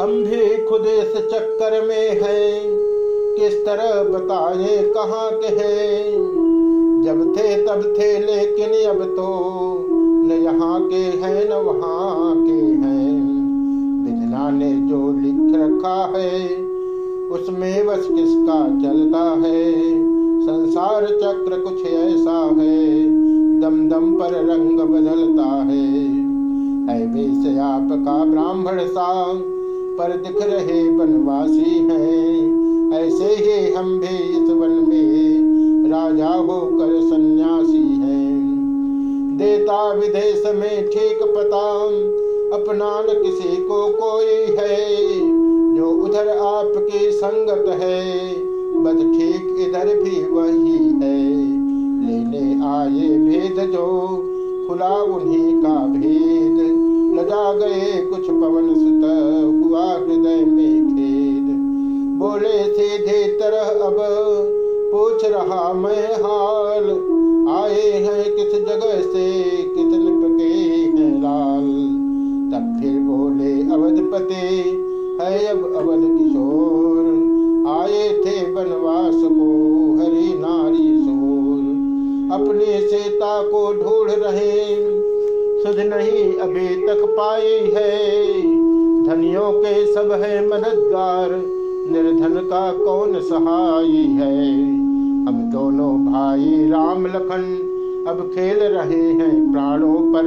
हम भी खुद इस चक्कर में है। किस तरह बताए, कहाँ के हैं जब थे तब थे, लेकिन अब तो न यहाँ के हैं, न वहाँ के हैं। विधना ने जो लिख रखा है, उसमें बस किसका चलता है? संसार चक्र कुछ ऐसा है दम दम पर रंग बदलता है। है आपका ब्राह्मण सा पर दिख रहे बनवासी हैं। ऐसे ही हम भी इस वन में राजा होकर सन्यासी हैं। देता विदेश में ठीक पता अपना न किसी को कोई है। जो उधर आपकी संगत है बद ठीक इधर भी वही है। लेने आए भेद जो, खुला उन्हीं का भेद। लजा गए कुछ पवन सुत रहा मैं हाल। आए हैं किस जगह से, किस के हैं लाल। तब फिर बोले अवधपति है अब अवध किशोर। आए थे बनवास को हरी नारी सोर। अपने सीता को ढूंढ रहे, सुध नहीं अभी तक पाई है। धनियों के सब है मददगार, निर्धन का कौन सहाय है? हम दोनों भाई राम लखन अब खेल रहे हैं प्राणों पर।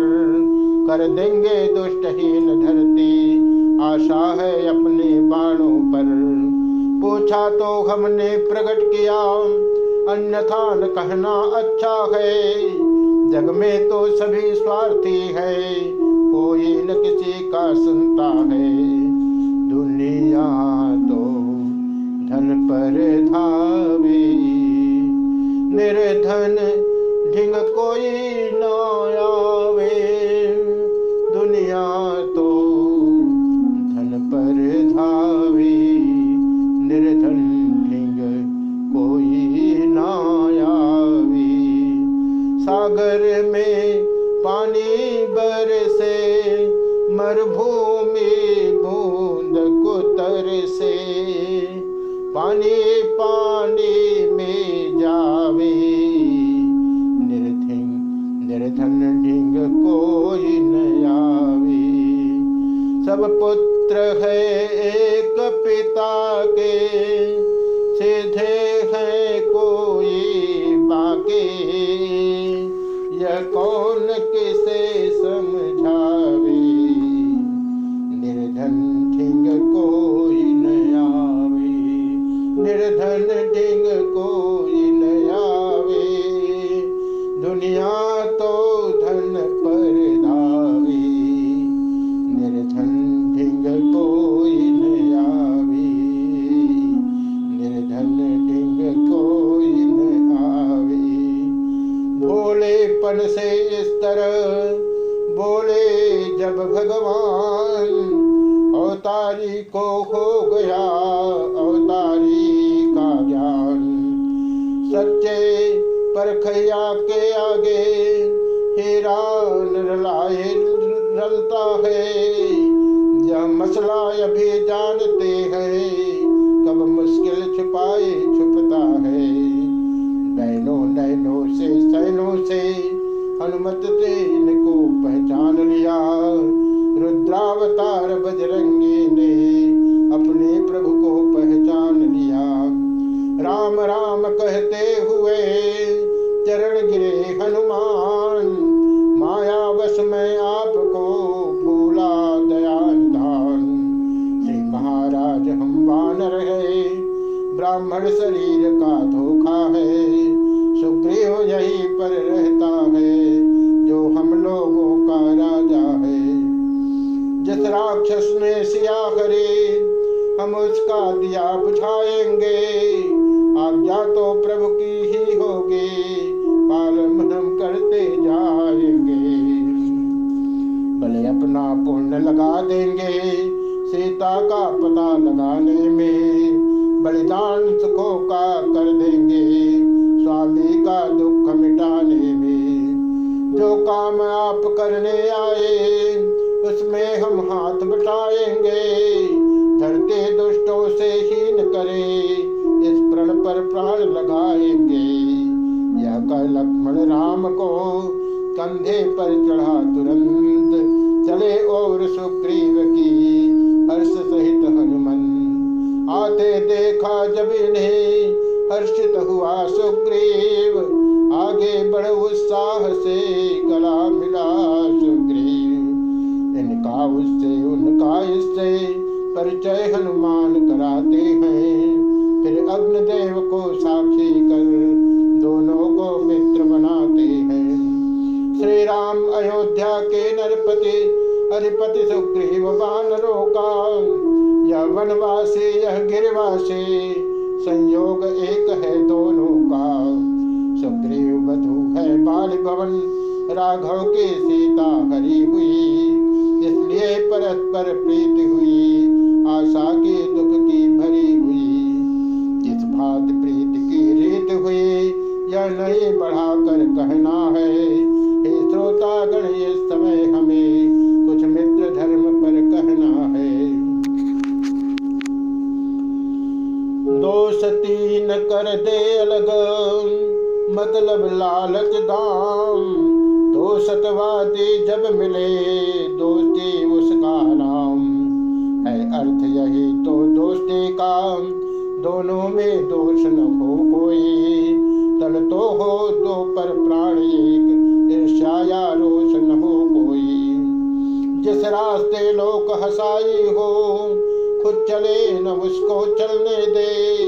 कर देंगे दुष्टहीन धरती, आशा है अपने बाणों पर। पूछा तो हमने प्रकट किया, अन्यथा न कहना अच्छा है। जग में तो सभी स्वार्थी है, कोई न किसी का सुनता है। ढिंग कोई न आवे, दुनिया तो धन पर धावे। निर्धन ढिंग कोई न आवे। सागर में पानी बरसे, मरुभूमि बूंद कुतर से पानी पानी पुत्र है एक पिता के। सीधे है कोई बाकी। यह कौन किसे समझावे जब भगवान अवतारी को हो गया, अवतारी का ज्ञान सच्चे परखैया के आगे हेरान रलाए रलता है। यह मसला अभी जानते सिया करे। हम उसका दिया बुझाएँगे। आज्ञा तो प्रभु की ही होगी। पालन हम करते जाएँगे। भले अपना पुण्य लगा देंगे। सीता का पता लगाने में बलिदान सुखों का कर देंगे। को साक्षी कर, दोनों को मित्र बनाते हैं। श्री राम अयोध्या के नरपति, हरिपति सुग्रीव बानरों का यह वनवासी यह गिरवासी, संयोग एक है दोनों का। सुग्रीव बधु है बाल भवन, राघव के सीता हरी हुई, इसलिए परस्पर प्रीति हुई, आशा के दुख की भरी यह नहीं बढ़ाकर कहना है, हे श्रोता गण, इस समय हमें कुछ मित्र धर्म पर कहना है। दोष तीन कर दे अलग मतलब लालच दाम। तो सतवादी जब मिले, दोस्ती उसका नाम। है अर्थ यही तो दोस्ती का, दोनों में दोष न हो कोई। चले, न उसको चलने दे।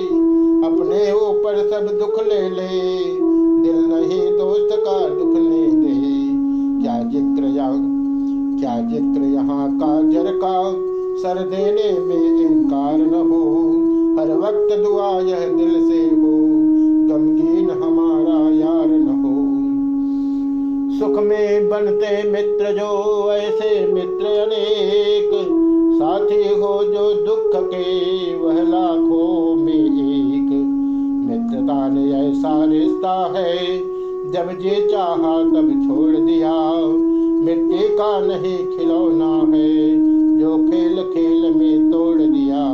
अपने ऊपर सब दुख ले ले। दिल नहीं दोस्त का दुख ले दे। क्या ज़िक्र क्या ज़िक्र यहाँ का जर का? सर देने में इनकार न हो। हर वक्त दुआ यह दिल से हो। गमगीन हमारा यार न हो। सुख में बनते मित्र जो, ऐसे मित्र अनेक। साथी हो जो दुख के वह लाखों में एक। मित्रता ने ऐसा रिश्ता है, जब जे चाहा तब छोड़ दिया। मिट्टी का नहीं खिलौना है, जो खेल खेल में तोड़ दिया।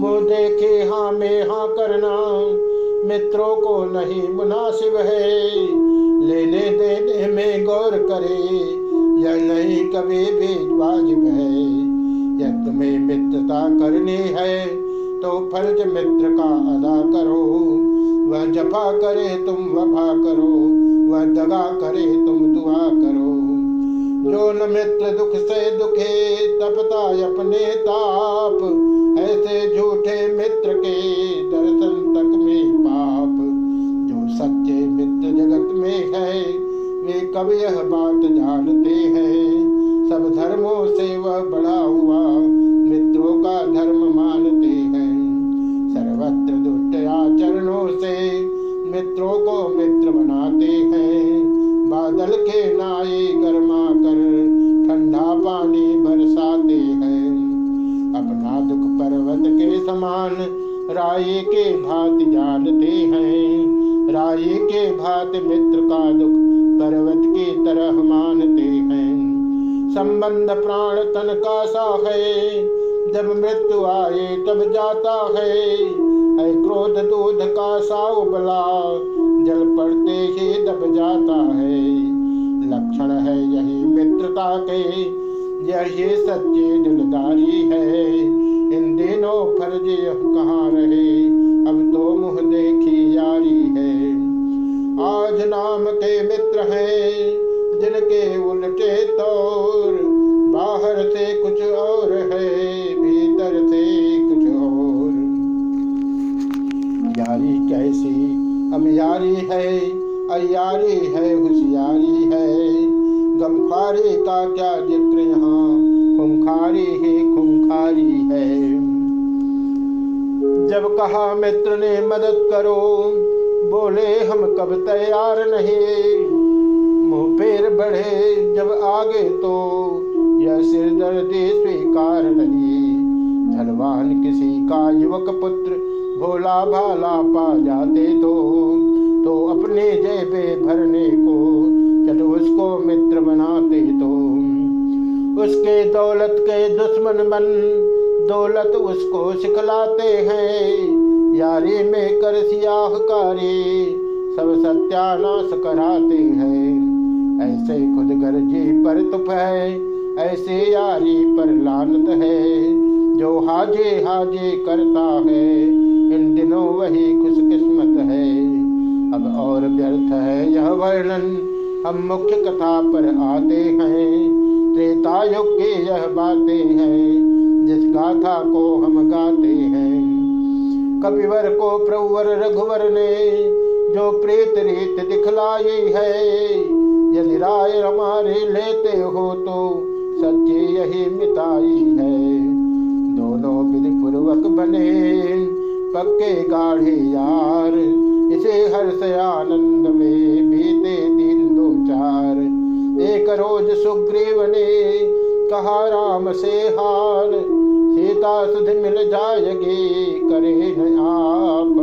मुँह देखे हाँ में हाँ करना, मित्रों को नहीं मुनासिब है। लेने देने में गौर करे, यह नहीं कभी भी वाजिब है। यह तुम्हें मित्रता करनी है तो फ़र्ज़ मित्र का अदा करो। वह जफा करे तुम वफा करो। वह दगा करे तुम, दुआ करो। जो न मित्र दुख से दुखे, तपता अपने ताप। ऐसे झूठे मित्र के दर्शन तक में पाप। जो सच्चे मित्र जगत में है, वे कब यह बात जानते हैं? सब धर्मों से वह बड़ा हुआ। मित्रों का धर्म मानते हैं। सर्वत्र दुष्ट आचरणों से मित्रों को मित्र बनाते हैं। बादल के नाए गर्मा कर ठंडा पानी बरसाते हैं। अपना दुख पर्वत के समान राय के भात जानते हैं। राय के भात मित्र का दुख पर्वत की तरह मानते संबंध प्राण तन का सा है। जब मृत्यु आए, तब जाता है। ऐ क्रोध दूध का सा उबला, जल पड़ते ही दब जाता है। लक्षण है यही मित्रता के, यही सच्ची दिलदारी है। इन दिनों फर्जी कहाँ होशियारी है। गमखारी का क्या ज़िक्र यहाँ? खुमखारी ही, खुमखारी है। जब कहा, मित्र ने मदद करो। बोले, हम कब तैयार नहीं? मुँह फेर बढ़े, जब आगे तो यह सिर दर्दी स्वीकार नहीं। धनवान किसी का युवक पुत्र, भोला भाला पा जाते तो तो अपने जेबे भरने को चल उसको मित्र बनाते तो। उसके दौलत के दुश्मन बन, दौलत उसको सिखलाते हैं। यारी में कर सियाहकारी, सब सत्यानाश कराते हैं। ऐसे खुद गर्जी पर तुप है, ऐसे यारी पर लानत है। जो हाजे हाजे करता है, इन दिनों वही खुशकिस्मत है। अब और व्यर्थ है। यह वर्णन हम मुख्य कथा पर आते हैं। त्रेता युग की यह बातें हैं, जिस गाथा को हम गाते हैं। कपिवर को प्रवर रघुवर ने जो प्रेत रीत दिखलाई है, यदि राय हमारे लेते हो तो सच्ची यही मिताई है। दोनों विधि पूर्वक बने, पक्के गाढ़े यार हर्ष आनंद में बीते दिन दो चार। एक रोज सुग्रीव ने कहा, राम से हाल, सीता सुध मिल जाएगी, करे न आप